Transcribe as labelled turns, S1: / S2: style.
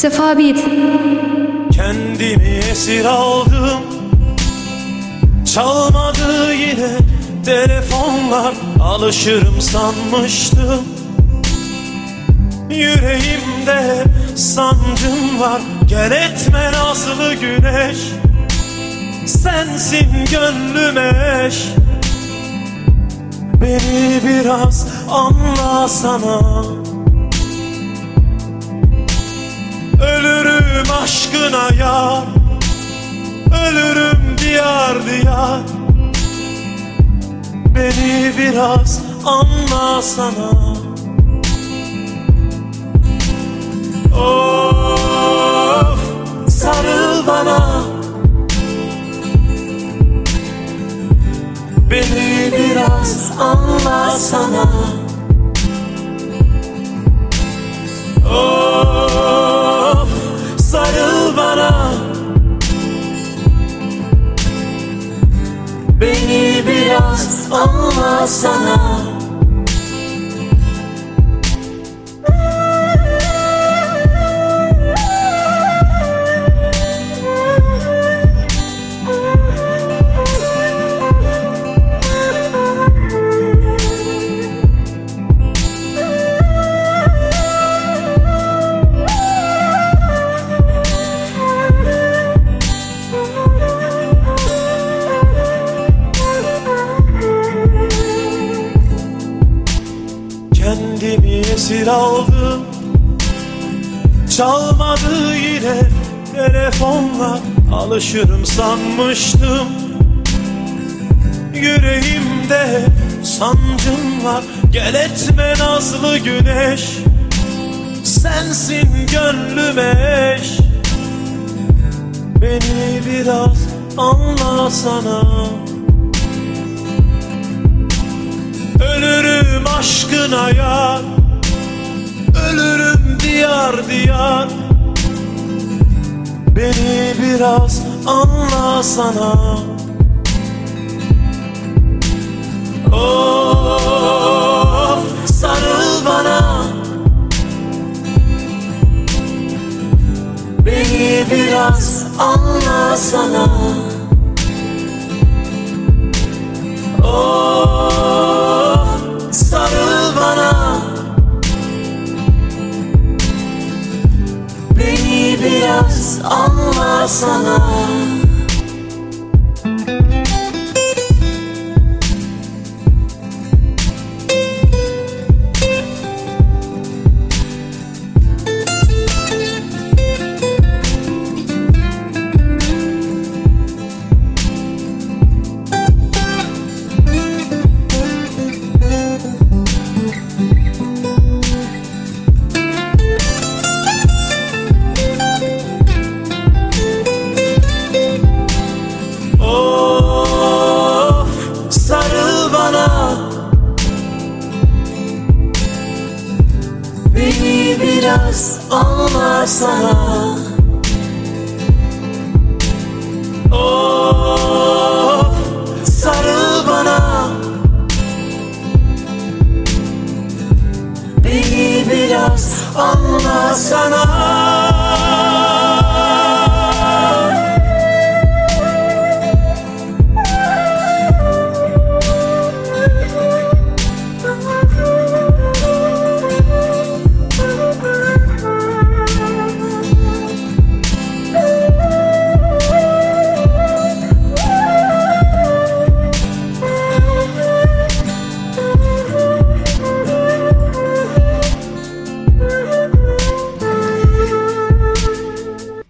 S1: Sefa Beat.
S2: Kendimi esir aldım. Çalmadı yine telefonlar. Alışırım sanmıştım. Yüreğimde sancım var. Gel etme nazlı güneş. Sensin gönlüme eş. Beni biraz anlasana aşkına ya Ölürüm diyar diyar. Beni biraz anlasana Of sarıl bana. Beni biraz anlasana Of biraz anlasana esir aldım Çalmadı yine telefonla. Alışırım sanmıştım. Yüreğimde sancım var. Gel etme nazlı güneş. Sensin gönlüme eş. Beni biraz anlasana Ölürüm aşkına ya Diyar Beni biraz anlasana Of sarıl bana. Beni biraz anlasana Of anlasana Beni biraz anlasana Of sarıl bana. Beni biraz anlasana